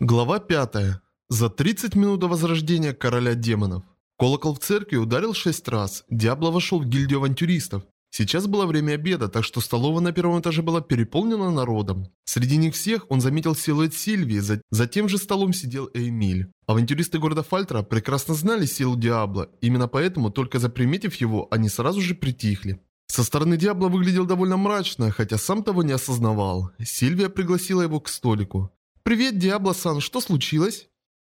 Глава 5. За 30 минут до возрождения короля демонов. Колокол в церкви ударил 6 раз. Диабло вошел в гильдию авантюристов. Сейчас было время обеда, так что столовая на первом этаже была переполнена народом. Среди них всех он заметил силуэт Сильвии, за, тем же столом сидел Эмиль. Авантюристы города Фальтера прекрасно знали силу Диабло, именно поэтому, только заприметив его, они сразу же притихли. Со стороны Диабло выглядел довольно мрачно, хотя сам того не осознавал. Сильвия пригласила его к столику. «Привет, Диабло-сан, что случилось?»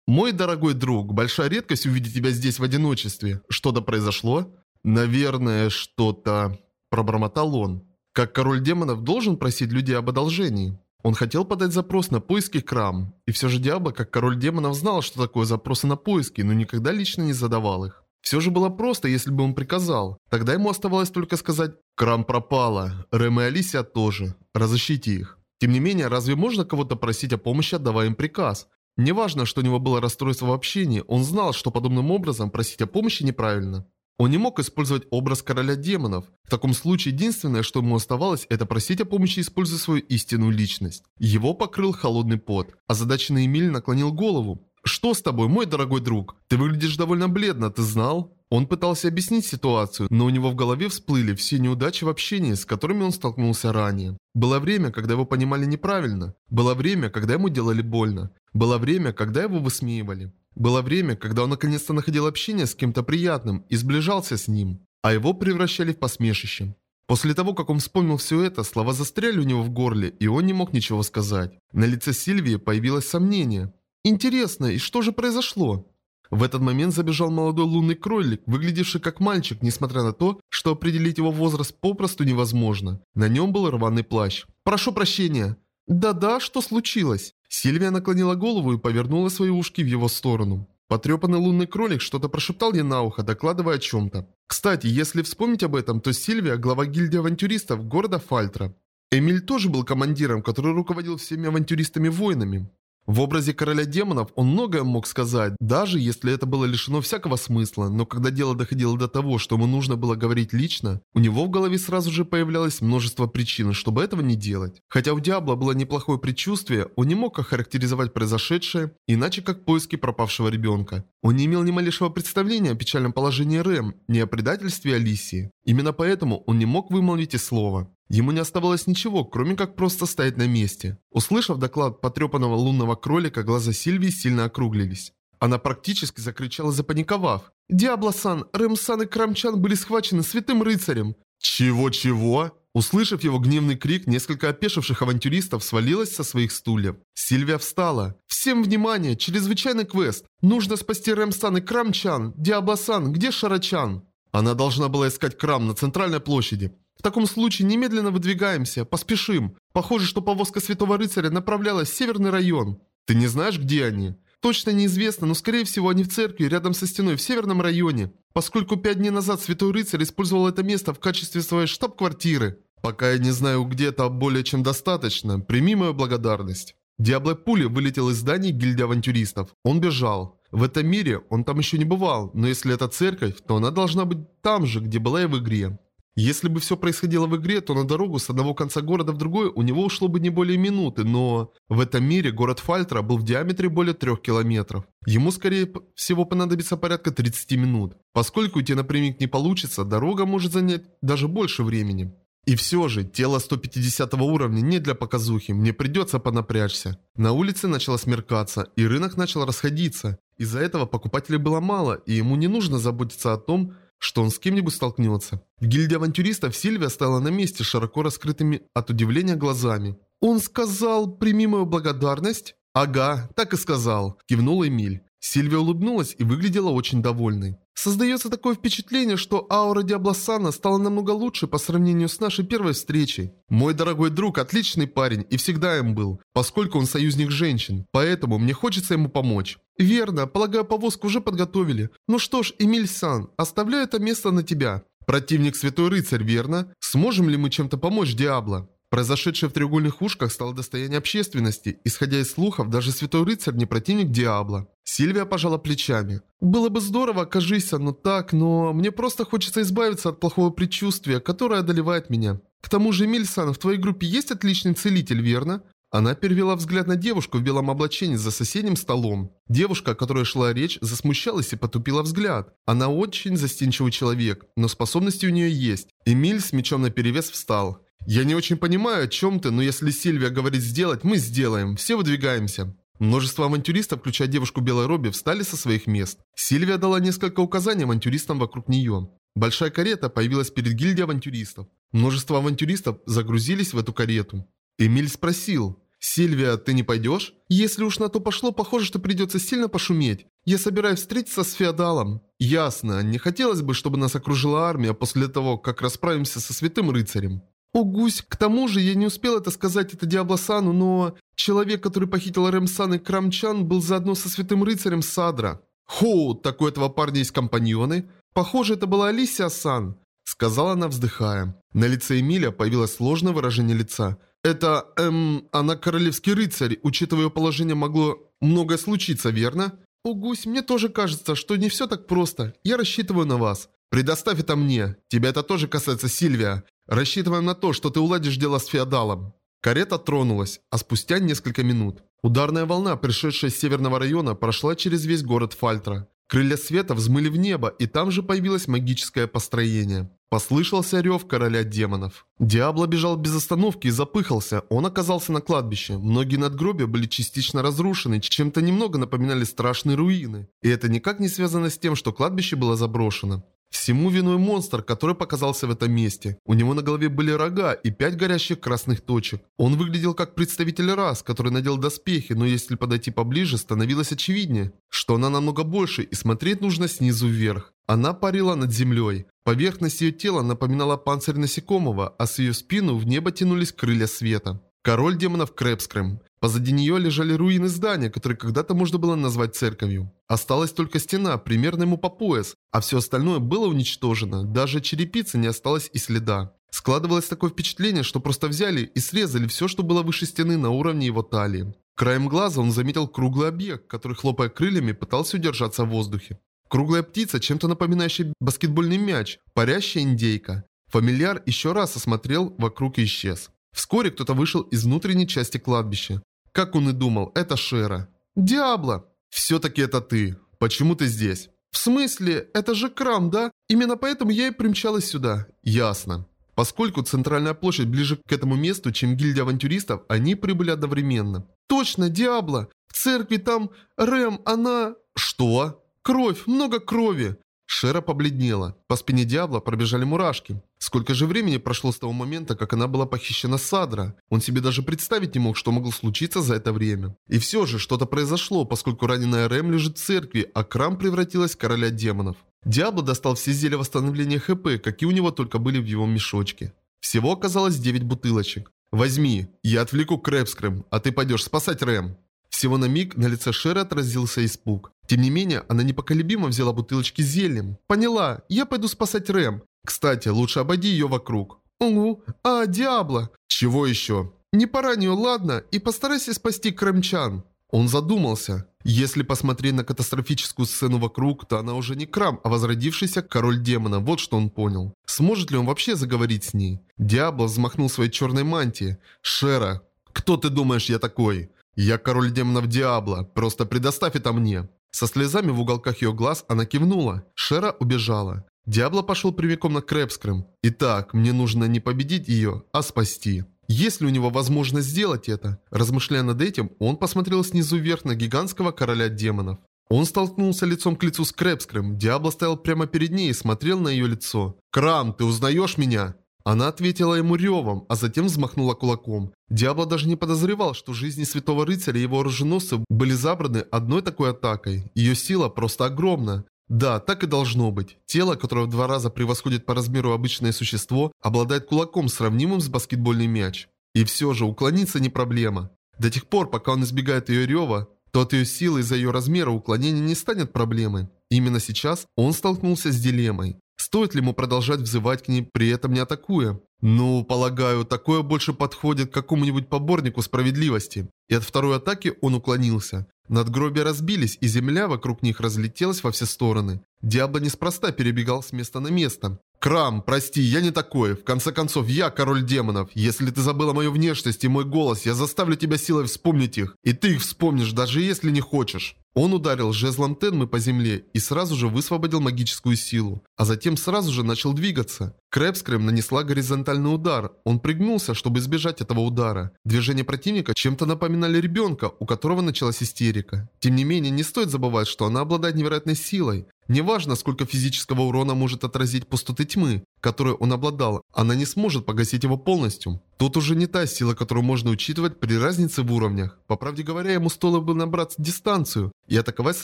«Мой дорогой друг, большая редкость увидеть тебя здесь в одиночестве. Что-то произошло?» «Наверное, что-то...» Пробормотал он. Как король демонов должен просить людей об одолжении. Он хотел подать запрос на поиски крам. И все же Диабло, как король демонов, знал, что такое запросы на поиски, но никогда лично не задавал их. Все же было просто, если бы он приказал. Тогда ему оставалось только сказать «Крам пропала, Рэм и Алисия тоже. Разыщите их». Тем не менее, разве можно кого-то просить о помощи, отдавая им приказ? Неважно, что у него было расстройство в общении, он знал, что подобным образом просить о помощи неправильно. Он не мог использовать образ короля демонов. В таком случае единственное, что ему оставалось, это просить о помощи, используя свою истинную личность. Его покрыл холодный пот. Озадаченный Эмиль наклонил голову. «Что с тобой, мой дорогой друг? Ты выглядишь довольно бледно, ты знал?» Он пытался объяснить ситуацию, но у него в голове всплыли все неудачи в общении, с которыми он столкнулся ранее. Было время, когда его понимали неправильно. Было время, когда ему делали больно. Было время, когда его высмеивали. Было время, когда он наконец-то находил общение с кем-то приятным и сближался с ним, а его превращали в посмешище. После того, как он вспомнил все это, слова застряли у него в горле, и он не мог ничего сказать. На лице Сильвии появилось сомнение. «Интересно, и что же произошло?» В этот момент забежал молодой лунный кролик, выглядевший как мальчик, несмотря на то, что определить его возраст попросту невозможно. На нем был рваный плащ. «Прошу прощения!» «Да-да, что случилось?» Сильвия наклонила голову и повернула свои ушки в его сторону. Потрепанный лунный кролик что-то прошептал ей на ухо, докладывая о чем-то. Кстати, если вспомнить об этом, то Сильвия – глава гильдии авантюристов города Фальтра. Эмиль тоже был командиром, который руководил всеми авантюристами-воинами. В образе короля демонов он многое мог сказать, даже если это было лишено всякого смысла, но когда дело доходило до того, что ему нужно было говорить лично, у него в голове сразу же появлялось множество причин, чтобы этого не делать. Хотя у Диабло было неплохое предчувствие, он не мог охарактеризовать произошедшее, иначе как поиски пропавшего ребенка. Он не имел ни малейшего представления о печальном положении Рэм, ни о предательстве Алисии. Именно поэтому он не мог вымолвить и слова. Ему не оставалось ничего, кроме как просто стоять на месте. Услышав доклад потрепанного лунного кролика, глаза Сильвии сильно округлились. Она практически закричала, запаниковав. «Диабло-сан, Рэм-сан и Крамчан были схвачены святым рыцарем!» «Чего-чего?» Услышав его гневный крик, несколько опешивших авантюристов свалилось со своих стульев. Сильвия встала. «Всем внимание! Чрезвычайный квест! Нужно спасти Рэм-сан и Крамчан! Диабло-сан, где Шарачан?» Она должна была искать Крам на центральной площади. В таком случае немедленно выдвигаемся, поспешим. Похоже, что повозка Святого Рыцаря направлялась в северный район. Ты не знаешь, где они? Точно неизвестно, но скорее всего они в церкви рядом со стеной в северном районе, поскольку пять дней назад Святой Рыцарь использовал это место в качестве своей штаб-квартиры. Пока я не знаю где-то более чем достаточно, прими мою благодарность. Диабло пули вылетел из здания гильдии авантюристов. Он бежал. В этом мире он там еще не бывал, но если это церковь, то она должна быть там же, где была и в игре. Если бы все происходило в игре, то на дорогу с одного конца города в другой у него ушло бы не более минуты, но... В этом мире город Фальтра был в диаметре более трех километров. Ему, скорее всего, понадобится порядка 30 минут. Поскольку идти напрямик не получится, дорога может занять даже больше времени. И все же, тело 150 уровня не для показухи, мне придется понапрячься. На улице начало смеркаться, и рынок начал расходиться. Из-за этого покупателей было мало, и ему не нужно заботиться о том, что он с кем-нибудь столкнется. В гильдии авантюристов Сильвия стояла на месте, широко раскрытыми от удивления глазами. «Он сказал, прими мою благодарность?» «Ага, так и сказал», – кивнул Эмиль. Сильвия улыбнулась и выглядела очень довольной. Создается такое впечатление, что аура Диаблосана стала намного лучше по сравнению с нашей первой встречей. Мой дорогой друг отличный парень и всегда им был, поскольку он союзник женщин, поэтому мне хочется ему помочь. Верно, полагаю, повозку уже подготовили. Ну что ж, Эмиль-сан, оставляю это место на тебя. Противник Святой Рыцарь, верно? Сможем ли мы чем-то помочь Диабло? Произошедшее в треугольных ушках стало достоянием общественности. Исходя из слухов, даже Святой Рыцарь не противник Диабло. Сильвия пожала плечами. «Было бы здорово, окажись но так, но мне просто хочется избавиться от плохого предчувствия, которое одолевает меня. К тому же, Мильсан, в твоей группе есть отличный целитель, верно?» Она перевела взгляд на девушку в белом облачении за соседним столом. Девушка, о которой шла речь, засмущалась и потупила взгляд. Она очень застенчивый человек, но способности у нее есть. Эмиль с мечом наперевес встал. «Я не очень понимаю, о чем ты, но если Сильвия говорит сделать, мы сделаем. Все выдвигаемся». Множество авантюристов, включая девушку в белой робе, встали со своих мест. Сильвия дала несколько указаний авантюристам вокруг нее. Большая карета появилась перед гильдией авантюристов. Множество авантюристов загрузились в эту карету. Эмиль спросил, «Сильвия, ты не пойдешь? Если уж на то пошло, похоже, что придется сильно пошуметь. Я собираюсь встретиться с феодалом». «Ясно. Не хотелось бы, чтобы нас окружила армия после того, как расправимся со святым рыцарем». «О, гусь, к тому же я не успел это сказать это Диаблосану, но... Человек, который похитил Рэмсан и Крамчан, был заодно со святым рыцарем Садра». «Хоу, так у этого парня есть компаньоны?» «Похоже, это была Алисия Сан», — сказала она, вздыхая. На лице Эмиля появилось сложное выражение лица. «Это, эм, она королевский рыцарь, учитывая ее положение, могло многое случиться, верно?» «О, гусь, мне тоже кажется, что не все так просто. Я рассчитываю на вас. Предоставь это мне. Тебя это тоже касается, Сильвия. Рассчитываем на то, что ты уладишь дело с феодалом». Карета тронулась, а спустя несколько минут. Ударная волна, пришедшая с северного района, прошла через весь город Фальтра. Крылья света взмыли в небо, и там же появилось магическое построение. Послышался рев короля демонов. Диабло бежал без остановки и запыхался. Он оказался на кладбище. Многие надгробия были частично разрушены, чем-то немного напоминали страшные руины. И это никак не связано с тем, что кладбище было заброшено. Всему виной монстр, который показался в этом месте. У него на голове были рога и пять горящих красных точек. Он выглядел как представитель рас, который надел доспехи, но если подойти поближе, становилось очевиднее, что она намного больше и смотреть нужно снизу вверх. Она парила над землей. Поверхность ее тела напоминала панцирь насекомого, а с ее спину в небо тянулись крылья света. Король демонов Крэпскрэм. Позади нее лежали руины здания, которые когда-то можно было назвать церковью. Осталась только стена, примерно ему по пояс, а все остальное было уничтожено, даже черепицы не осталось и следа. Складывалось такое впечатление, что просто взяли и срезали все, что было выше стены на уровне его талии. Краем глаза он заметил круглый объект, который, хлопая крыльями, пытался удержаться в воздухе. Круглая птица, чем-то напоминающая баскетбольный мяч, парящая индейка. Фамильяр еще раз осмотрел вокруг и исчез. Вскоре кто-то вышел из внутренней части кладбища. Как он и думал, это Шера. «Диабло!» «Все-таки это ты. Почему ты здесь?» «В смысле? Это же Крам, да? Именно поэтому я и примчалась сюда». «Ясно». Поскольку центральная площадь ближе к этому месту, чем гильдия авантюристов, они прибыли одновременно. «Точно, Диабло! В церкви там Рэм, она...» «Что?» «Кровь, много крови!» Шера побледнела. По спине Диабло пробежали мурашки. Сколько же времени прошло с того момента, как она была похищена Садра? Он себе даже представить не мог, что могло случиться за это время. И все же, что-то произошло, поскольку раненая Рэм лежит в церкви, а Крам превратилась в короля демонов. Диабло достал все зелья восстановления ХП, какие у него только были в его мешочке. Всего оказалось 9 бутылочек. «Возьми, я отвлеку Крэпскрэм, а ты пойдешь спасать Рэм». Всего на миг на лице Шеры отразился испуг. Тем не менее, она непоколебимо взяла бутылочки с зельем. «Поняла, я пойду спасать Рэм. Кстати, лучше обойди ее вокруг». «Угу, а, Диабло?» «Чего еще?» «Не пора нее, ладно, и постарайся спасти Крэмчан». Он задумался. Если посмотреть на катастрофическую сцену вокруг, то она уже не Крам, а возродившийся король демона. Вот что он понял. Сможет ли он вообще заговорить с ней? Диабло взмахнул своей черной мантией. «Шера, кто ты думаешь я такой?» «Я король демонов Диабло, просто предоставь это мне». Со слезами в уголках ее глаз она кивнула. Шера убежала. Диабло пошел прямиком на Крэпскрым. «Итак, мне нужно не победить ее, а спасти». Есть ли у него возможность сделать это? Размышляя над этим, он посмотрел снизу вверх на гигантского короля демонов. Он столкнулся лицом к лицу с Крэпскрым. Диабло стоял прямо перед ней и смотрел на ее лицо. «Крам, ты узнаешь меня?» Она ответила ему ревом, а затем взмахнула кулаком. Диабло даже не подозревал, что жизни Святого Рыцаря и его оруженосцев были забраны одной такой атакой. Ее сила просто огромна. Да, так и должно быть. Тело, которое в два раза превосходит по размеру обычное существо, обладает кулаком, сравнимым с баскетбольный мяч. И все же уклониться не проблема. До тех пор, пока он избегает ее рева, то от ее силы из-за ее размера уклонение не станет проблемой. Именно сейчас он столкнулся с дилеммой. Стоит ли ему продолжать взывать к ней, при этом не атакуя? Ну, полагаю, такое больше подходит к какому-нибудь поборнику справедливости. И от второй атаки он уклонился. Надгробия разбились, и земля вокруг них разлетелась во все стороны. Диабло неспроста перебегал с места на место. Крам, прости, я не такой. В конце концов, я король демонов. Если ты забыла мою внешность и мой голос, я заставлю тебя силой вспомнить их. И ты их вспомнишь, даже если не хочешь. Он ударил жезлом Тенмы по земле и сразу же высвободил магическую силу, а затем сразу же начал двигаться. Крэпскрэм нанесла горизонтальный удар. Он пригнулся, чтобы избежать этого удара. Движения противника чем-то напоминали ребенка, у которого началась истерика. Тем не менее, не стоит забывать, что она обладает невероятной силой. Неважно, сколько физического урона может отразить пустоты тьмы, которой он обладал, она не сможет погасить его полностью. Тут уже не та сила, которую можно учитывать при разнице в уровнях. По правде говоря, ему стоило бы набрать дистанцию и атаковать с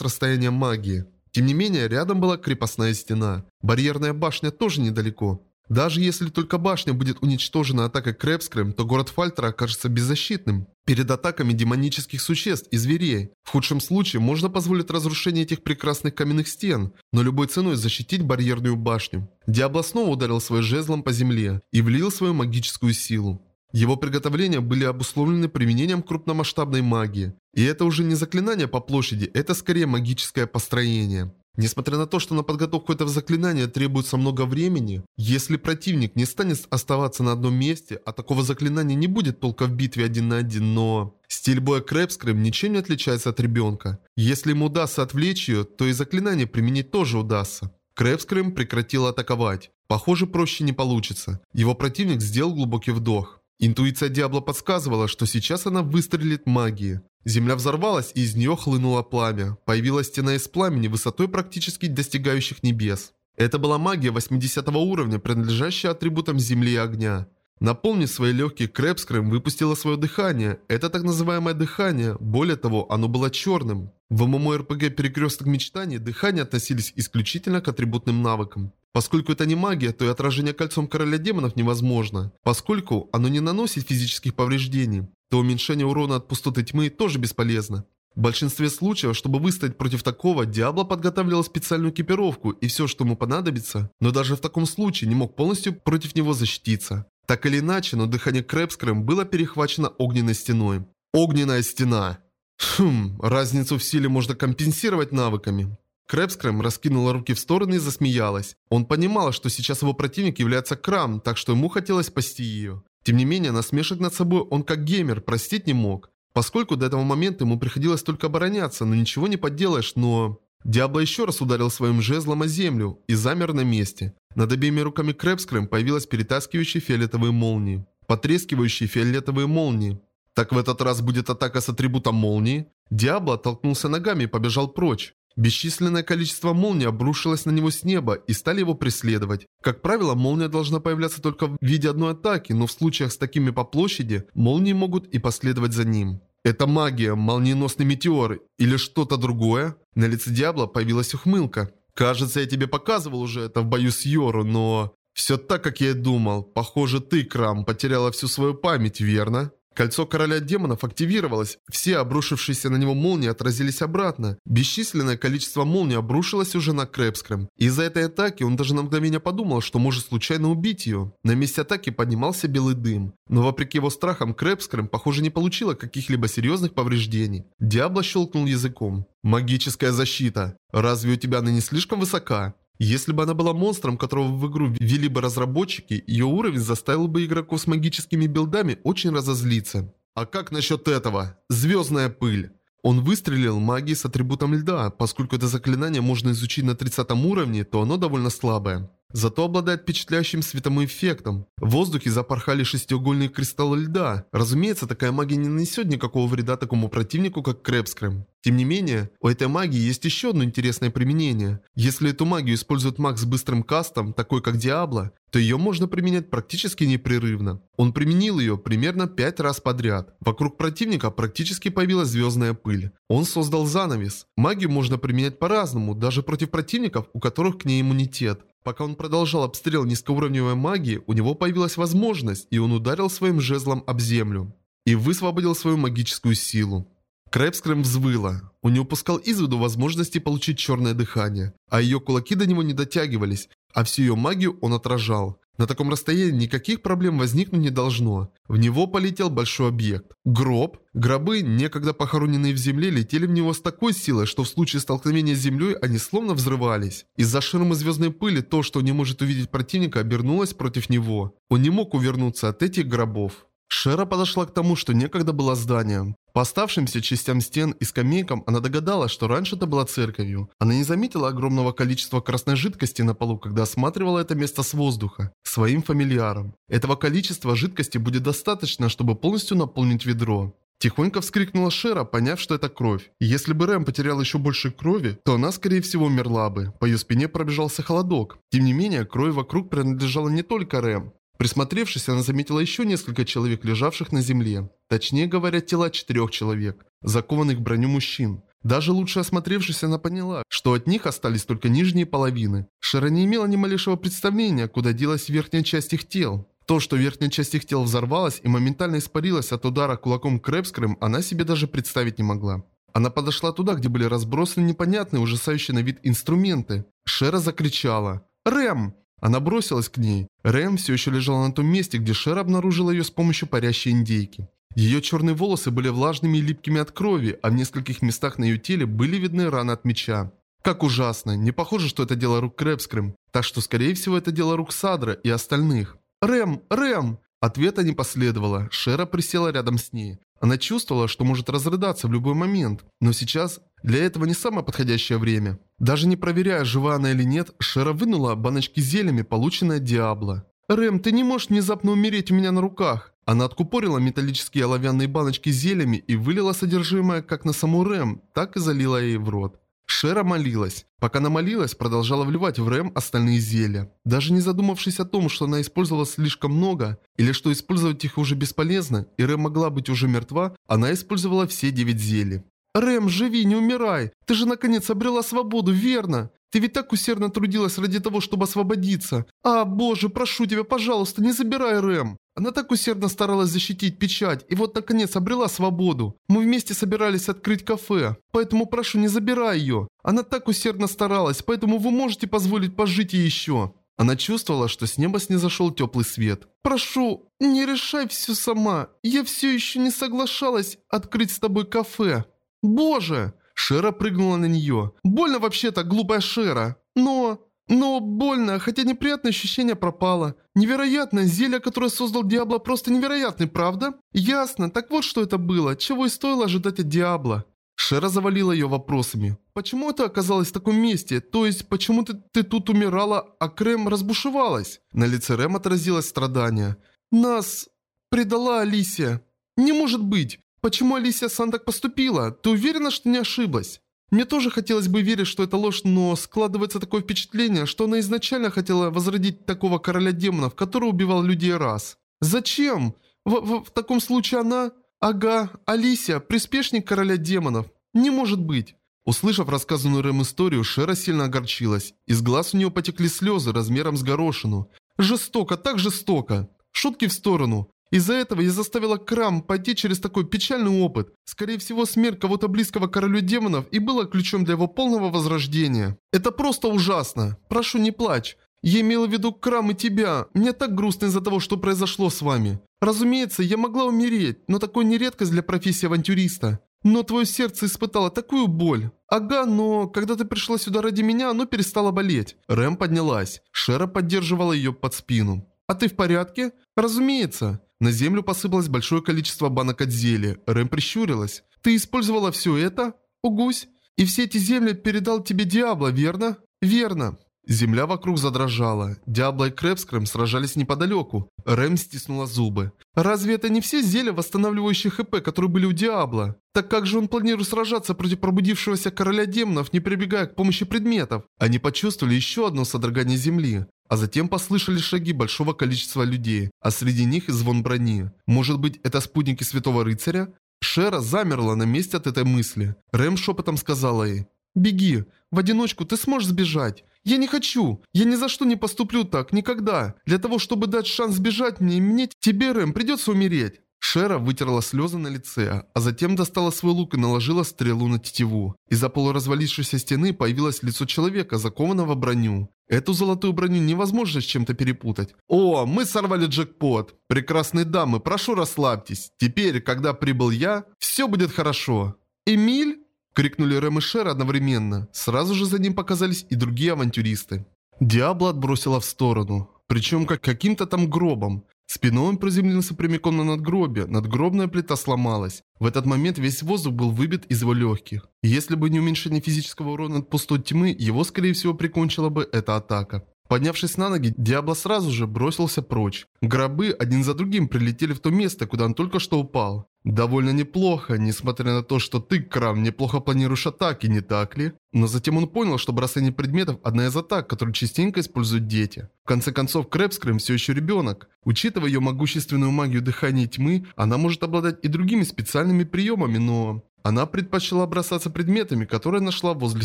расстояния магии. Тем не менее, рядом была крепостная стена. Барьерная башня тоже недалеко. Даже если только башня будет уничтожена атакой Крэпскрэм, то город Фальтера окажется беззащитным перед атаками демонических существ и зверей. В худшем случае можно позволить разрушение этих прекрасных каменных стен, но любой ценой защитить барьерную башню. Диабло снова ударил своим жезлом по земле и влил свою магическую силу. Его приготовления были обусловлены применением крупномасштабной магии. И это уже не заклинание по площади, это скорее магическое построение. Несмотря на то, что на подготовку этого заклинания требуется много времени, если противник не станет оставаться на одном месте, а такого заклинания не будет только в битве один на один, но... Стиль боя Крэпскрэм ничем не отличается от ребенка. Если ему удастся отвлечь ее, то и заклинание применить тоже удастся. Крэпскрэм прекратил атаковать. Похоже, проще не получится. Его противник сделал глубокий вдох. Интуиция Диабло подсказывала, что сейчас она выстрелит магией. Земля взорвалась, и из нее хлынуло пламя. Появилась стена из пламени высотой практически достигающих небес. Это была магия 80 уровня, принадлежащая атрибутам земли и огня. Наполнив свои легкие, Крэпскрэм выпустила свое дыхание. Это так называемое дыхание. Более того, оно было черным. В ММО-РПГ «Перекресток мечтаний» дыхания относились исключительно к атрибутным навыкам. Поскольку это не магия, то и отражение кольцом короля демонов невозможно. Поскольку оно не наносит физических повреждений, то уменьшение урона от пустоты тьмы тоже бесполезно. В большинстве случаев, чтобы выстоять против такого, Диабло подготавливал специальную экипировку и все, что ему понадобится, но даже в таком случае не мог полностью против него защититься. Так или иначе, но дыхание Крэпскрэм было перехвачено огненной стеной. Огненная стена. Хм, разницу в силе можно компенсировать навыками. Крэпскрэм раскинула руки в стороны и засмеялась. Он понимал, что сейчас его противник является Крам, так что ему хотелось спасти ее. Тем не менее, насмешек над собой он как геймер простить не мог. Поскольку до этого момента ему приходилось только обороняться, но ничего не поделаешь, но... Диабло еще раз ударил своим жезлом о землю и замер на месте. Над обеими руками Крэпскрэм появилась перетаскивающие фиолетовые молнии. Потрескивающие фиолетовые молнии. Так в этот раз будет атака с атрибутом молнии? Диабло оттолкнулся ногами и побежал прочь. Бесчисленное количество молний обрушилось на него с неба и стали его преследовать. Как правило, молния должна появляться только в виде одной атаки, но в случаях с такими по площади, молнии могут и последовать за ним. Это магия, молниеносный метеор или что-то другое? На лице Диабло появилась ухмылка. Кажется, я тебе показывал уже это в бою с Йору, но... Все так, как я и думал. Похоже, ты, Крам, потеряла всю свою память, верно? Кольцо короля демонов активировалось, все обрушившиеся на него молнии отразились обратно. Бесчисленное количество молний обрушилось уже на Крэпскрэм. Из-за этой атаки он даже на мгновение подумал, что может случайно убить ее. На месте атаки поднимался белый дым. Но вопреки его страхам, Крэпскрэм, похоже, не получила каких-либо серьезных повреждений. Диабло щелкнул языком. «Магическая защита. Разве у тебя она не слишком высока?» Если бы она была монстром, которого в игру ввели бы разработчики, ее уровень заставил бы игроков с магическими билдами очень разозлиться. А как насчет этого? Звездная пыль. Он выстрелил магией с атрибутом льда. Поскольку это заклинание можно изучить на 30 уровне, то оно довольно слабое. Зато обладает впечатляющим световым эффектом. В воздухе запорхали шестиугольные кристаллы льда. Разумеется, такая магия не нанесет никакого вреда такому противнику, как Крэпскрэм. Тем не менее, у этой магии есть еще одно интересное применение. Если эту магию использует маг с быстрым кастом, такой как Диабло, то ее можно применять практически непрерывно. Он применил ее примерно 5 раз подряд. Вокруг противника практически появилась звездная пыль. Он создал занавес. Магию можно применять по-разному, даже против противников, у которых к ней иммунитет. Пока он продолжал обстрел низкоуровневой магии, у него появилась возможность, и он ударил своим жезлом об землю. И высвободил свою магическую силу. Крэпскрэм взвыла. Он не упускал из виду возможности получить черное дыхание, а ее кулаки до него не дотягивались, а всю ее магию он отражал. На таком расстоянии никаких проблем возникнуть не должно. В него полетел большой объект. Гроб. Гробы, некогда похороненные в земле, летели в него с такой силой, что в случае столкновения с землей они словно взрывались. Из-за ширмы звездной пыли то, что не может увидеть противника, обернулось против него. Он не мог увернуться от этих гробов. Шера подошла к тому, что некогда было зданием. По оставшимся частям стен и скамейкам она догадалась, что раньше это была церковью. Она не заметила огромного количества красной жидкости на полу, когда осматривала это место с воздуха, своим фамильяром. Этого количества жидкости будет достаточно, чтобы полностью наполнить ведро. Тихонько вскрикнула Шера, поняв, что это кровь. если бы Рэм потерял еще больше крови, то она, скорее всего, умерла бы. По ее спине пробежался холодок. Тем не менее, кровь вокруг принадлежала не только Рэм. Присмотревшись, она заметила еще несколько человек, лежавших на земле. Точнее говоря, тела четырех человек, закованных в броню мужчин. Даже лучше осмотревшись, она поняла, что от них остались только нижние половины. Шера не имела ни малейшего представления, куда делась верхняя часть их тел. То, что верхняя часть их тел взорвалась и моментально испарилась от удара кулаком Крэпскрым, она себе даже представить не могла. Она подошла туда, где были разбросаны непонятные, ужасающие на вид инструменты. Шера закричала. «Рэм!» Она бросилась к ней. Рэм все еще лежала на том месте, где Шер обнаружила ее с помощью парящей индейки. Ее черные волосы были влажными и липкими от крови, а в нескольких местах на ее теле были видны раны от меча. Как ужасно. Не похоже, что это дело рук Крэпскрым. Так что, скорее всего, это дело рук Садра и остальных. «Рэм! Рэм!» Ответа не последовало. Шера присела рядом с ней. Она чувствовала, что может разрыдаться в любой момент, но сейчас для этого не самое подходящее время. Даже не проверяя, жива она или нет, Шера вынула баночки зельями, полученные от Диабло. «Рэм, ты не можешь внезапно умереть у меня на руках!» Она откупорила металлические оловянные баночки с зельями и вылила содержимое как на саму Рэм, так и залила ей в рот. Шера молилась. Пока она молилась, продолжала вливать в Рэм остальные зелья. Даже не задумавшись о том, что она использовала слишком много, или что использовать их уже бесполезно, и Рэм могла быть уже мертва, она использовала все девять зелий. «Рэм, живи, не умирай! Ты же наконец обрела свободу, верно? Ты ведь так усердно трудилась ради того, чтобы освободиться. А, боже, прошу тебя, пожалуйста, не забирай Рэм!» Она так усердно старалась защитить печать, и вот наконец обрела свободу. Мы вместе собирались открыть кафе, поэтому прошу, не забирай ее. Она так усердно старалась, поэтому вы можете позволить пожить ей еще. Она чувствовала, что с неба снизошел теплый свет. «Прошу, не решай все сама. Я все еще не соглашалась открыть с тобой кафе». «Боже!» Шера прыгнула на нее. «Больно вообще-то, глупая Шера. Но... Но больно, хотя неприятное ощущение пропало. Невероятно, зелье, которое создал Диабло, просто невероятный, правда? Ясно, так вот что это было, чего и стоило ожидать от Диабло. Шера завалила ее вопросами. «Почему это оказалось в таком месте? То есть, почему ты, ты тут умирала, а Крем разбушевалась?» На лице Рэм отразилось страдание. «Нас предала Алисия. Не может быть. Почему Алисия Сан так поступила? Ты уверена, что не ошиблась?» Мне тоже хотелось бы верить, что это ложь, но складывается такое впечатление, что она изначально хотела возродить такого короля демонов, который убивал людей раз. Зачем? В, в, в таком случае она... Ага, Алисия, приспешник короля демонов. Не может быть. Услышав рассказанную Рэм историю, Шера сильно огорчилась. Из глаз у нее потекли слезы размером с горошину. Жестоко, так жестоко. Шутки в сторону. Из-за этого я заставила Крам пойти через такой печальный опыт. Скорее всего, смерть кого-то близкого королю демонов и была ключом для его полного возрождения. Это просто ужасно. Прошу, не плачь. Я имела в виду Крам и тебя. Мне так грустно из-за того, что произошло с вами. Разумеется, я могла умереть, но такое не редкость для профессии авантюриста. Но твое сердце испытало такую боль. Ага, но когда ты пришла сюда ради меня, оно перестало болеть. Рэм поднялась. Шера поддерживала ее под спину. А ты в порядке? Разумеется. На землю посыпалось большое количество банок от зелья. Рэм прищурилась. «Ты использовала все это? Угусь? И все эти земли передал тебе Диабло, верно?» «Верно». Земля вокруг задрожала. Диабло и Крэпскрэм сражались неподалеку. Рэм стиснула зубы. «Разве это не все зелья, восстанавливающие ХП, которые были у Диабло? Так как же он планирует сражаться против пробудившегося короля демонов, не прибегая к помощи предметов?» Они почувствовали еще одно содрогание земли. А затем послышались шаги большого количества людей, а среди них и звон брони. Может быть, это спутники Святого Рыцаря? Шера замерла на месте от этой мысли. Рэм шепотом сказала ей. «Беги. В одиночку ты сможешь сбежать. Я не хочу. Я ни за что не поступлю так. Никогда. Для того, чтобы дать шанс сбежать мне, мне тебе, Рэм, придется умереть». Шера вытерла слезы на лице, а затем достала свой лук и наложила стрелу на тетиву. Из-за полуразвалившейся стены появилось лицо человека, закованного броню. Эту золотую броню невозможно с чем-то перепутать. «О, мы сорвали джекпот! Прекрасные дамы, прошу расслабьтесь. Теперь, когда прибыл я, все будет хорошо». «Эмиль?» – крикнули Рэм и Шер одновременно. Сразу же за ним показались и другие авантюристы. Диабло отбросила в сторону. Причем как каким-то там гробом. Спиной он приземлился прямиком на надгробие, надгробная плита сломалась. В этот момент весь воздух был выбит из его легких. если бы не уменьшение физического урона от пустой тьмы, его скорее всего прикончила бы эта атака. Поднявшись на ноги, Диабло сразу же бросился прочь. Гробы один за другим прилетели в то место, куда он только что упал. Довольно неплохо, несмотря на то, что ты, Крам, неплохо планируешь атаки, не так ли? Но затем он понял, что бросание предметов – одна из атак, которую частенько используют дети. В конце концов, Крэпскрэм все еще ребенок. Учитывая ее могущественную магию дыхания тьмы, она может обладать и другими специальными приемами, но... Она предпочла бросаться предметами, которые нашла возле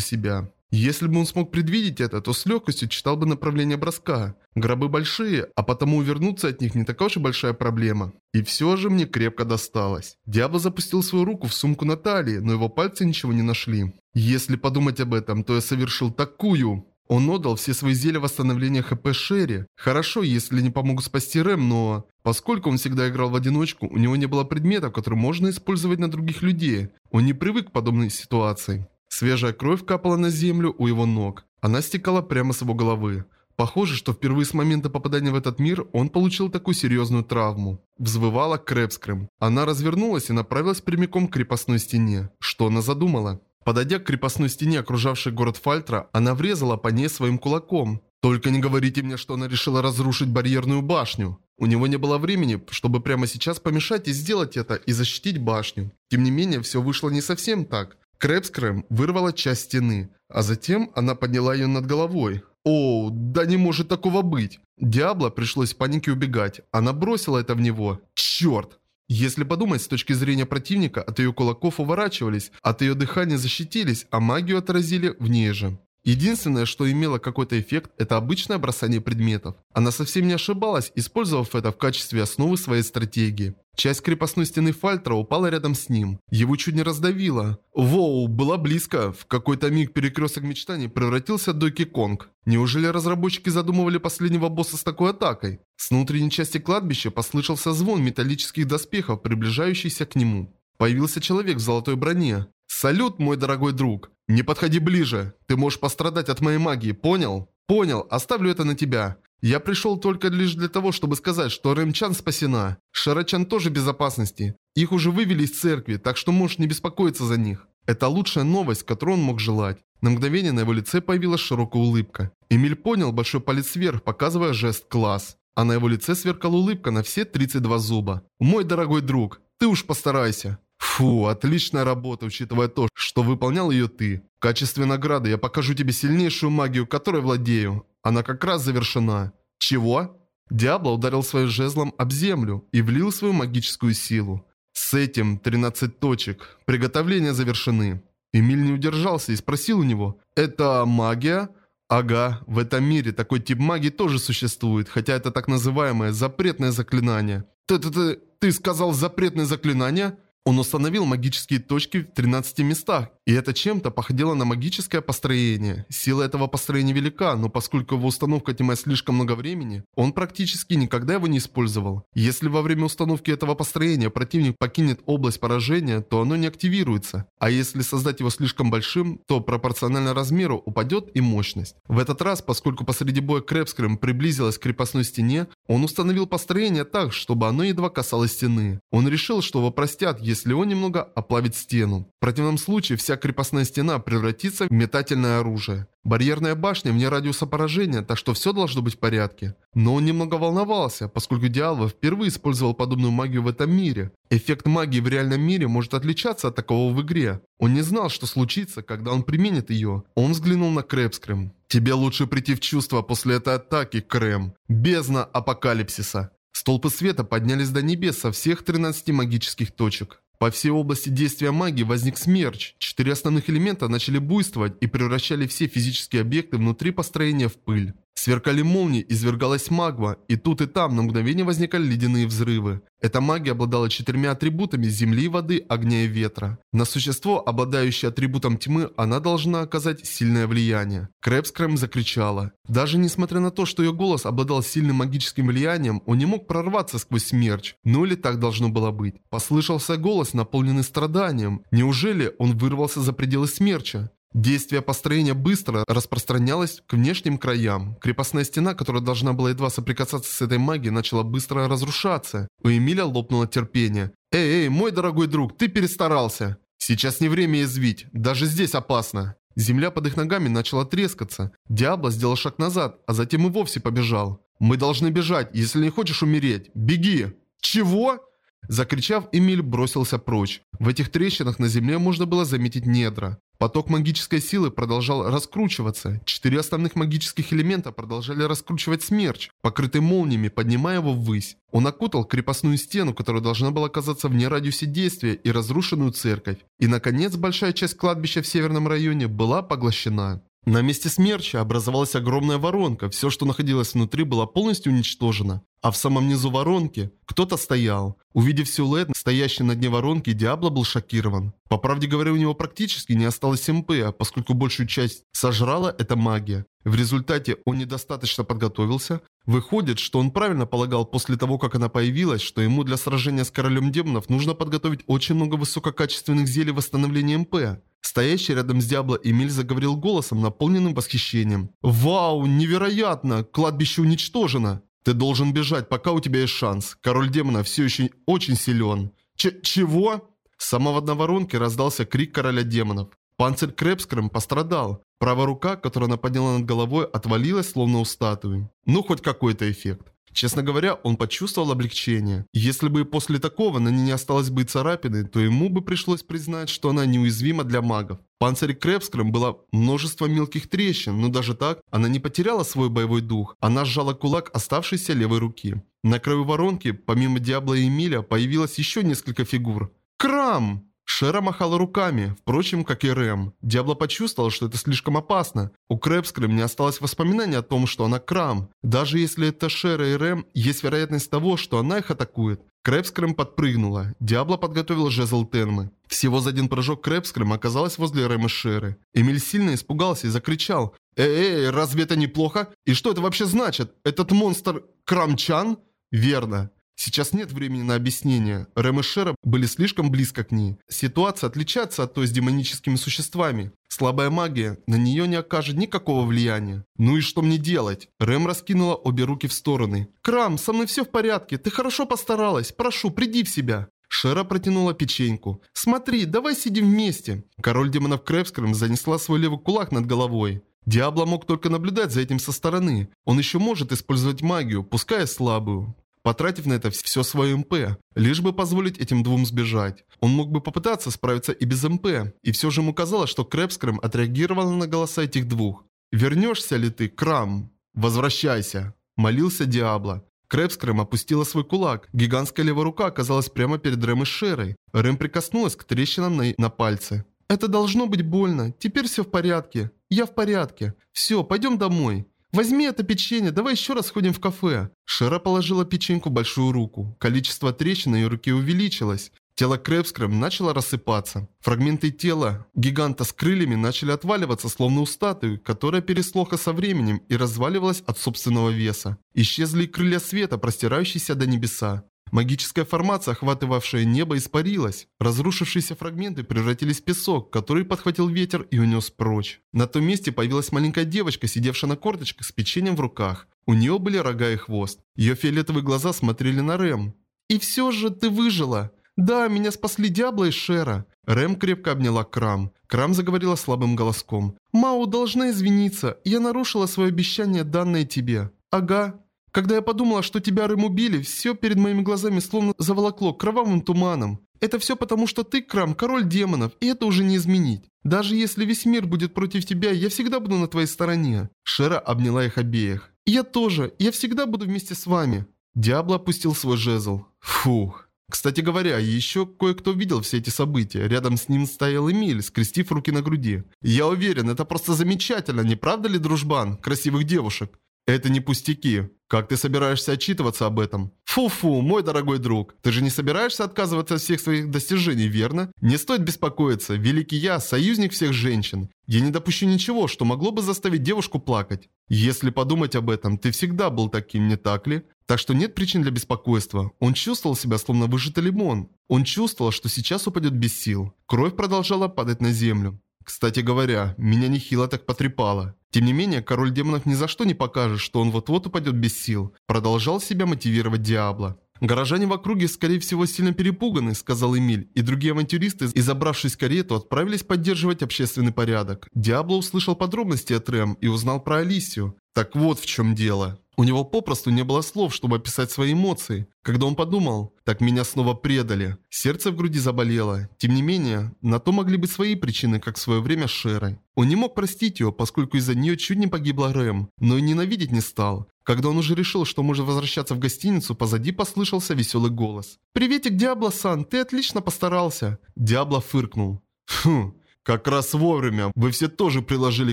себя. Если бы он смог предвидеть это, то с легкостью читал бы направление броска. Гробы большие, а потому увернуться от них не такая уж и большая проблема. И все же мне крепко досталось. Диабло запустил свою руку в сумку Натальи, но его пальцы ничего не нашли. Если подумать об этом, то я совершил такую... Он отдал все свои зелья восстановления ХП Шерри. Хорошо, если не помогут спасти Рэм, но... Поскольку он всегда играл в одиночку, у него не было предметов, которые можно использовать на других людей. Он не привык к подобной ситуации. Свежая кровь капала на землю у его ног. Она стекала прямо с его головы. Похоже, что впервые с момента попадания в этот мир он получил такую серьезную травму. Взвывала Крэпскрэм. Она развернулась и направилась прямиком к крепостной стене. Что она задумала? Подойдя к крепостной стене, окружавшей город Фальтра, она врезала по ней своим кулаком. «Только не говорите мне, что она решила разрушить барьерную башню!» У него не было времени, чтобы прямо сейчас помешать и сделать это, и защитить башню. Тем не менее, все вышло не совсем так. Крэпскрэм вырвала часть стены, а затем она подняла ее над головой. О, да не может такого быть. Диабло пришлось в панике убегать. Она бросила это в него. Черт! Если подумать, с точки зрения противника, от ее кулаков уворачивались, от ее дыхания защитились, а магию отразили в ней же. Единственное, что имело какой-то эффект, это обычное бросание предметов. Она совсем не ошибалась, использовав это в качестве основы своей стратегии. Часть крепостной стены Фальтра упала рядом с ним. Его чуть не раздавило. Воу, была близко. В какой-то миг перекресток мечтаний превратился в Доки Конг. Неужели разработчики задумывали последнего босса с такой атакой? С внутренней части кладбища послышался звон металлических доспехов, приближающийся к нему. Появился человек в золотой броне. «Салют, мой дорогой друг! Не подходи ближе! Ты можешь пострадать от моей магии, понял?» «Понял, оставлю это на тебя. Я пришел только лишь для того, чтобы сказать, что Рэмчан спасена. Шарачан тоже в безопасности. Их уже вывели из церкви, так что можешь не беспокоиться за них. Это лучшая новость, которую он мог желать. На мгновение на его лице появилась широкая улыбка. Эмиль понял большой палец вверх, показывая жест «класс». А на его лице сверкала улыбка на все 32 зуба. «Мой дорогой друг, ты уж постарайся». Фу, отличная работа, учитывая то, что выполнял ее ты. В качестве награды я покажу тебе сильнейшую магию, которой владею. Она как раз завершена. Чего? Диабло ударил своим жезлом об землю и влил свою магическую силу. С этим 13 точек. Приготовления завершены. Эмиль не удержался и спросил у него, «Это магия?» Ага, в этом мире такой тип магии тоже существует, хотя это так называемое запретное заклинание. Ты-ты-ты, ты сказал запретное заклинание? Он установил магические точки в 13 местах, и это чем-то походило на магическое построение. Сила этого построения велика, но поскольку его установка отнимает слишком много времени, он практически никогда его не использовал. Если во время установки этого построения противник покинет область поражения, то оно не активируется. А если создать его слишком большим, то пропорционально размеру упадет и мощность. В этот раз, поскольку посреди боя Крэпскрэм приблизилась к крепостной стене, он установил построение так, чтобы оно едва касалось стены. Он решил, что его простят, если он немного оплавит стену. В противном случае вся крепостная стена превратится в метательное оружие. Барьерная башня вне радиуса поражения, так что все должно быть в порядке. Но он немного волновался, поскольку Диалва впервые использовал подобную магию в этом мире. Эффект магии в реальном мире может отличаться от такого в игре. Он не знал, что случится, когда он применит ее. Он взглянул на Крэпскрэм. «Тебе лучше прийти в чувство после этой атаки, Крэм. Бездна апокалипсиса». Столпы света поднялись до небес со всех 13 магических точек. По всей области действия магии возник смерч. Четыре основных элемента начали буйствовать и превращали все физические объекты внутри построения в пыль. Сверкали молнии, извергалась магма, и тут и там на мгновение возникали ледяные взрывы. Эта магия обладала четырьмя атрибутами земли, воды, огня и ветра. На существо, обладающее атрибутом тьмы, она должна оказать сильное влияние. Крэпскрэм закричала. Даже несмотря на то, что ее голос обладал сильным магическим влиянием, он не мог прорваться сквозь смерч. Ну или так должно было быть. Послышался голос, наполненный страданием. Неужели он вырвался за пределы смерча? Действие построения быстро распространялось к внешним краям. Крепостная стена, которая должна была едва соприкасаться с этой магией, начала быстро разрушаться. У Эмиля лопнуло терпение. «Эй, эй, мой дорогой друг, ты перестарался!» «Сейчас не время извить, даже здесь опасно!» Земля под их ногами начала трескаться. Диабло сделал шаг назад, а затем и вовсе побежал. «Мы должны бежать, если не хочешь умереть. Беги!» «Чего?» Закричав, Эмиль бросился прочь. В этих трещинах на земле можно было заметить недра. Поток магической силы продолжал раскручиваться. Четыре основных магических элемента продолжали раскручивать смерч, покрытый молниями, поднимая его ввысь. Он окутал крепостную стену, которая должна была оказаться вне радиусе действия, и разрушенную церковь. И, наконец, большая часть кладбища в северном районе была поглощена. На месте смерча образовалась огромная воронка, все, что находилось внутри, было полностью уничтожено. А в самом низу воронки кто-то стоял. Увидев силуэт, стоящий на дне воронки, Диабло был шокирован. По правде говоря, у него практически не осталось МП, а поскольку большую часть сожрала эта магия. В результате он недостаточно подготовился. Выходит, что он правильно полагал после того, как она появилась, что ему для сражения с королем демонов нужно подготовить очень много высококачественных зелий восстановления МП. Стоящий рядом с Диабло Эмиль заговорил голосом, наполненным восхищением. «Вау, невероятно! Кладбище уничтожено!» «Ты должен бежать, пока у тебя есть шанс. Король демона все еще очень силен». Ч «Чего?» С самого дна воронки раздался крик короля демонов. Панцирь Крепскрым пострадал. Правая рука, которую она подняла над головой, отвалилась, словно у статуи. Ну, хоть какой-то эффект. Честно говоря, он почувствовал облегчение. Если бы после такого на ней не осталось бы царапины, то ему бы пришлось признать, что она неуязвима для магов. В панцире Крепскрым было множество мелких трещин, но даже так она не потеряла свой боевой дух. Она сжала кулак оставшейся левой руки. На краю воронки, помимо Диабло и Эмиля, появилось еще несколько фигур. «Крам!» Шера махала руками, впрочем, как и Рэм. Диабло почувствовал, что это слишком опасно. У Крэпскрым не осталось воспоминаний о том, что она Крам. Даже если это Шера и Рэм, есть вероятность того, что она их атакует. Крэпскрым подпрыгнула. Диабло подготовил жезл Тенмы. Всего за один прыжок Крэпскрым оказалась возле Рэм и Шеры. Эмиль сильно испугался и закричал. «Эй, эй, разве это неплохо? И что это вообще значит? Этот монстр Крамчан?» «Верно. Сейчас нет времени на объяснение. Рэм и Шера были слишком близко к ней. Ситуация отличается от той с демоническими существами. Слабая магия на нее не окажет никакого влияния. Ну и что мне делать? Рэм раскинула обе руки в стороны. «Крам, со мной все в порядке. Ты хорошо постаралась. Прошу, приди в себя». Шера протянула печеньку. «Смотри, давай сидим вместе». Король демонов Крэбскрам занесла свой левый кулак над головой. Диабло мог только наблюдать за этим со стороны. Он еще может использовать магию, пускай слабую потратив на это все свое МП, лишь бы позволить этим двум сбежать. Он мог бы попытаться справиться и без МП, и все же ему казалось, что Крэбскрам отреагировал на голоса этих двух. «Вернешься ли ты, Крам?» «Возвращайся!» – молился Диабло. Крэбскрам опустила свой кулак. Гигантская левая рука оказалась прямо перед Рэм и Шерой. Рэм прикоснулась к трещинам на, на пальце. «Это должно быть больно. Теперь все в порядке. Я в порядке. Все, пойдем домой». «Возьми это печенье, давай еще раз сходим в кафе». Шера положила печеньку в большую руку. Количество трещин на ее руке увеличилось. Тело Крэпскрэм начало рассыпаться. Фрагменты тела гиганта с крыльями начали отваливаться, словно у статуи, которая переслоха со временем и разваливалась от собственного веса. Исчезли крылья света, простирающиеся до небеса. Магическая формация, охватывавшая небо, испарилась. Разрушившиеся фрагменты превратились в песок, который подхватил ветер и унес прочь. На том месте появилась маленькая девочка, сидевшая на корточках с печеньем в руках. У нее были рога и хвост. Ее фиолетовые глаза смотрели на Рэм. «И все же ты выжила!» «Да, меня спасли Диабло и Шера». Рэм крепко обняла Крам. Крам заговорила слабым голоском. «Мау должна извиниться. Я нарушила свое обещание, данное тебе». «Ага, когда я подумала, что тебя Рэм убили, все перед моими глазами словно заволокло кровавым туманом. Это все потому, что ты, Крам, король демонов, и это уже не изменить. Даже если весь мир будет против тебя, я всегда буду на твоей стороне». Шера обняла их обеих. «Я тоже. Я всегда буду вместе с вами». Диабло опустил свой жезл. Фух. Кстати говоря, еще кое-кто видел все эти события. Рядом с ним стоял Эмиль, скрестив руки на груди. «Я уверен, это просто замечательно, не правда ли, дружбан? Красивых девушек». Это не пустяки. Как ты собираешься отчитываться об этом? Фу-фу, мой дорогой друг. Ты же не собираешься отказываться от всех своих достижений, верно? Не стоит беспокоиться. Великий я – союзник всех женщин. Я не допущу ничего, что могло бы заставить девушку плакать. Если подумать об этом, ты всегда был таким, не так ли? Так что нет причин для беспокойства. Он чувствовал себя словно выжатый лимон. Он чувствовал, что сейчас упадет без сил. Кровь продолжала падать на землю. Кстати говоря, меня нехило так потрепало. Тем не менее, король демонов ни за что не покажет, что он вот-вот упадет без сил. Продолжал себя мотивировать Диабло. «Горожане в округе, скорее всего, сильно перепуганы», — сказал Эмиль, и другие авантюристы, изобравшись в карету, отправились поддерживать общественный порядок. Диабло услышал подробности от Рэм и узнал про Алисию. Так вот в чем дело. У него попросту не было слов, чтобы описать свои эмоции. Когда он подумал, так меня снова предали. Сердце в груди заболело. Тем не менее, на то могли быть свои причины, как в свое время с Шерой. Он не мог простить ее, поскольку из-за нее чуть не погибла Рэм, но и ненавидеть не стал. Когда он уже решил, что может возвращаться в гостиницу, позади послышался веселый голос. «Приветик, Диабло-сан, ты отлично постарался!» Диабло фыркнул. «Хм, как раз вовремя, вы все тоже приложили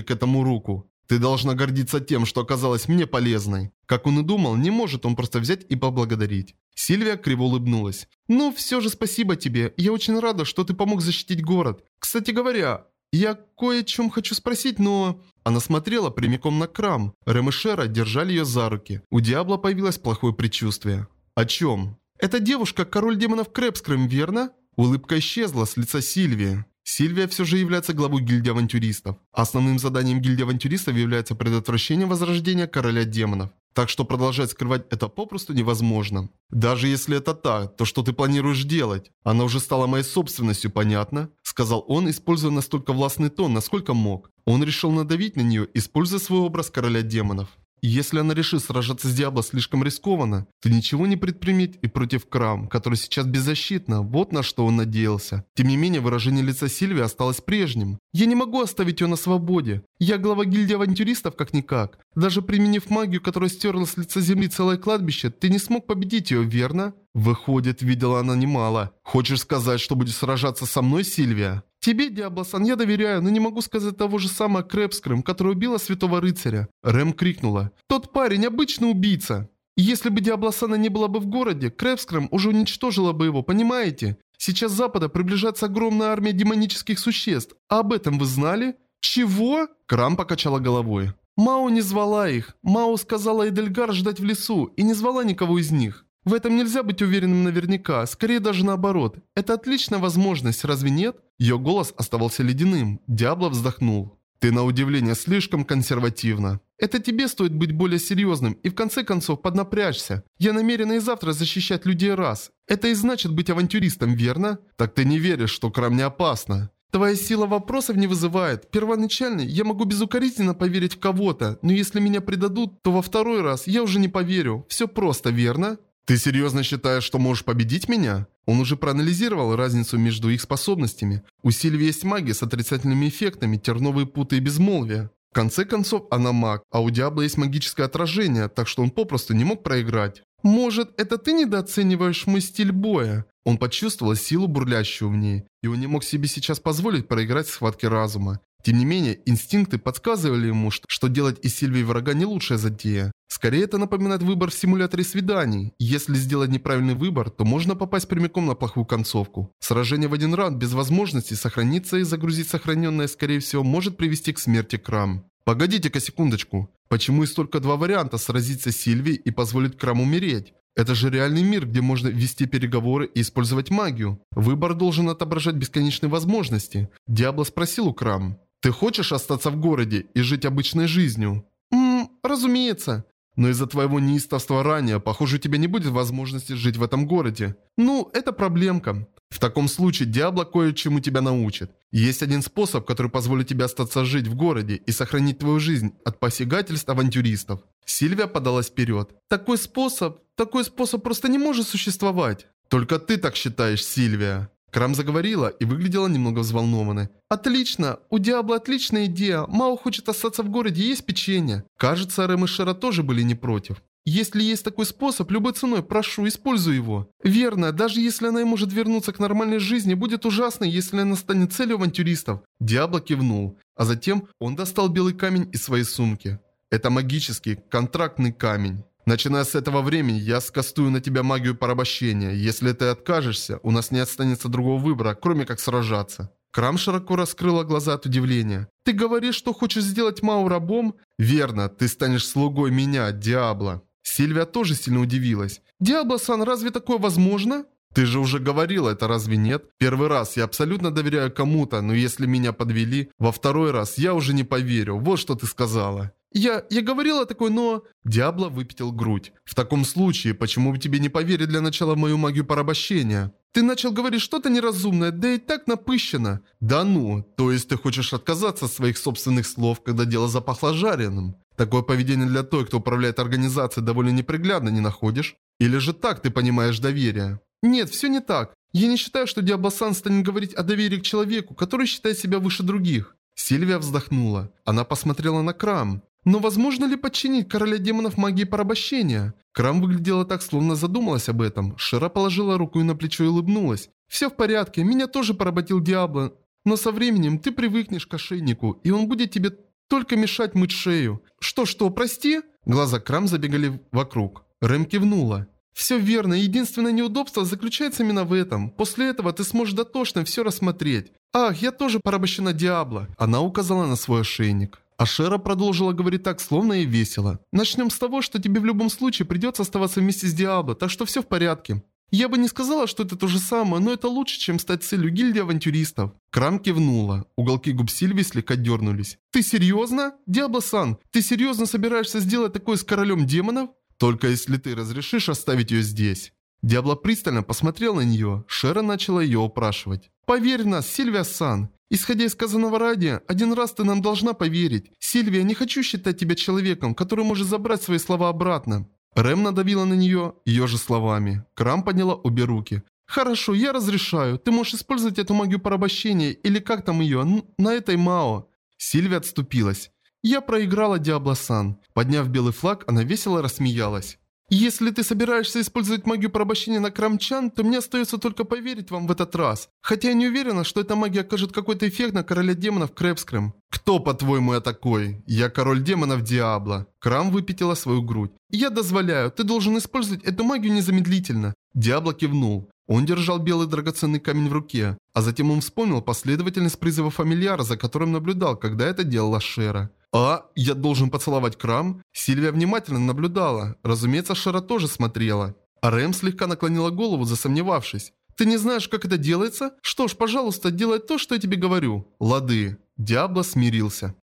к этому руку. Ты должна гордиться тем, что оказалась мне полезной. Как он и думал, не может он просто взять и поблагодарить. Сильвия криво улыбнулась. «Ну, все же спасибо тебе. Я очень рада, что ты помог защитить город. Кстати говоря, я кое о чем хочу спросить, но...» Она смотрела прямиком на крам. Рэм и Шера держали ее за руки. У Диабло появилось плохое предчувствие. «О чем?» «Эта девушка король демонов Крэпскрэм, верно?» Улыбка исчезла с лица Сильвии. Сильвия все же является главой гильдии авантюристов. Основным заданием гильдии авантюристов является предотвращение возрождения короля демонов. Так что продолжать скрывать это попросту невозможно. Даже если это так, то что ты планируешь делать? Она уже стала моей собственностью, понятно? Сказал он, используя настолько властный тон, насколько мог. Он решил надавить на нее, используя свой образ короля демонов. Если она решит сражаться с Диабло слишком рискованно, то ничего не предпримет и против Крам, который сейчас беззащитна, вот на что он надеялся. Тем не менее, выражение лица Сильвии осталось прежним. «Я не могу оставить ее на свободе. Я глава гильдии авантюристов как-никак. Даже применив магию, которая стерла с лица земли целое кладбище, ты не смог победить ее, верно?» Выходит, видела она немало. Хочешь сказать, что будешь сражаться со мной, Сильвия? Тебе, Диаблосан, я доверяю, но не могу сказать того же самого Крэпскрым, который убила святого рыцаря. Рэм крикнула. Тот парень обычный убийца. Если бы Диаблосана не было бы в городе, Крэпскрым уже уничтожила бы его, понимаете? Сейчас с запада приближается огромная армия демонических существ. А об этом вы знали? Чего? Крам покачала головой. Мао не звала их. Мао сказала Эдельгар ждать в лесу и не звала никого из них. В этом нельзя быть уверенным наверняка, скорее даже наоборот. Это отличная возможность, разве нет? Ее голос оставался ледяным. Диабло вздохнул. Ты на удивление слишком консервативна. Это тебе стоит быть более серьезным и в конце концов поднапрячься. Я намерена и завтра защищать людей раз. Это и значит быть авантюристом, верно? Так ты не веришь, что Крам не опасно. Твоя сила вопросов не вызывает. Первоначально я могу безукоризненно поверить в кого-то, но если меня предадут, то во второй раз я уже не поверю. Все просто, верно? «Ты серьезно считаешь, что можешь победить меня?» Он уже проанализировал разницу между их способностями. У Сильви есть магия с отрицательными эффектами, терновые путы и безмолвие. В конце концов, она маг, а у Диабло есть магическое отражение, так что он попросту не мог проиграть. «Может, это ты недооцениваешь мой стиль боя?» Он почувствовал силу, бурлящую в ней, и он не мог себе сейчас позволить проиграть в схватке разума. Тем не менее, инстинкты подсказывали ему, что делать из Сильвии врага не лучшая затея. Скорее это напоминает выбор в симуляторе свиданий. Если сделать неправильный выбор, то можно попасть прямиком на плохую концовку. Сражение в один раунд без возможности сохраниться и загрузить сохраненное, скорее всего, может привести к смерти Крам. Погодите-ка секундочку. Почему есть только два варианта сразиться с Сильвией и позволить Крам умереть? Это же реальный мир, где можно вести переговоры и использовать магию. Выбор должен отображать бесконечные возможности. Диабло спросил у Крам. Ты хочешь остаться в городе и жить обычной жизнью? Ммм, разумеется. Но из-за твоего неистовства ранее, похоже, у тебя не будет возможности жить в этом городе. Ну, это проблемка. В таком случае Диабло кое-чему тебя научит. Есть один способ, который позволит тебе остаться жить в городе и сохранить твою жизнь от посягательств авантюристов. Сильвия подалась вперед. Такой способ, такой способ просто не может существовать. Только ты так считаешь, Сильвия. Крам заговорила и выглядела немного взволнованной. «Отлично! У Диабло отличная идея! Мао хочет остаться в городе, есть печенье!» Кажется, Рэм и Шера тоже были не против. «Если есть такой способ, любой ценой, прошу, используй его». «Верно, даже если она и может вернуться к нормальной жизни, будет ужасно, если она станет целью авантюристов». Диабло кивнул, а затем он достал белый камень из своей сумки. Это магический, контрактный камень. Начиная с этого времени, я скастую на тебя магию порабощения. Если ты откажешься, у нас не останется другого выбора, кроме как сражаться. Крам широко раскрыла глаза от удивления. «Ты говоришь, что хочешь сделать Мау рабом?» «Верно, ты станешь слугой меня, Диабло». Сильвия тоже сильно удивилась. «Диабло-сан, разве такое возможно?» «Ты же уже говорила, это разве нет? Первый раз я абсолютно доверяю кому-то, но если меня подвели, во второй раз я уже не поверю. Вот что ты сказала». «Я... я говорила такое, но...» Диабло выпятил грудь. «В таком случае, почему бы тебе не поверить для начала в мою магию порабощения?» «Ты начал говорить что-то неразумное, да и так напыщено». «Да ну, то есть ты хочешь отказаться от своих собственных слов, когда дело запахло жареным?» Такое поведение для той, кто управляет организацией, довольно неприглядно, не находишь? Или же так ты понимаешь доверие? Нет, все не так. Я не считаю, что Диаблосан станет говорить о доверии к человеку, который считает себя выше других. Сильвия вздохнула. Она посмотрела на Крам. Но возможно ли подчинить короля демонов магии порабощения? Крам выглядела так, словно задумалась об этом. Шира положила руку и на плечо и улыбнулась. «Все в порядке, меня тоже поработил Диабло. Но со временем ты привыкнешь к ошейнику, и он будет тебе только мешать мыть шею. Что-что, прости?» Глаза Крам забегали вокруг. Рэм кивнула. «Все верно, единственное неудобство заключается именно в этом. После этого ты сможешь дотошно все рассмотреть. Ах, я тоже порабощена Диабло». Она указала на свой ошейник. Ашера продолжила говорить так, словно и весело. «Начнем с того, что тебе в любом случае придется оставаться вместе с Диабло, так что все в порядке. Я бы не сказала, что это то же самое, но это лучше, чем стать целью гильдии авантюристов». Крам кивнула. Уголки губ Сильви слегка дернулись. «Ты серьезно? Диабло-сан, ты серьезно собираешься сделать такое с королем демонов?» «Только если ты разрешишь оставить ее здесь». Диабло пристально посмотрел на нее. Шера начала ее упрашивать. «Поверь нас, Сильвия-сан. Исходя из сказанного ради, один раз ты нам должна поверить. Сильвия, не хочу считать тебя человеком, который может забрать свои слова обратно. Рэм надавила на нее ее же словами. Крам подняла обе руки. «Хорошо, я разрешаю. Ты можешь использовать эту магию порабощения, или как там ее, на этой Мао». Сильвия отступилась. «Я проиграла Диабло-сан». Подняв белый флаг, она весело рассмеялась. Если ты собираешься использовать магию порабощения на Крамчан, то мне остается только поверить вам в этот раз. Хотя я не уверена, что эта магия окажет какой-то эффект на короля демонов Крэпскрэм. Кто, по-твоему, я такой? Я король демонов Диабло. Крам выпятила свою грудь. Я дозволяю, ты должен использовать эту магию незамедлительно. Диабло кивнул. Он держал белый драгоценный камень в руке, а затем он вспомнил последовательность призыва фамильяра, за которым наблюдал, когда это делала Шера. «А, я должен поцеловать Крам?» Сильвия внимательно наблюдала. Разумеется, Шера тоже смотрела. А Рэм слегка наклонила голову, засомневавшись. «Ты не знаешь, как это делается? Что ж, пожалуйста, делай то, что я тебе говорю». «Лады». Диабло смирился.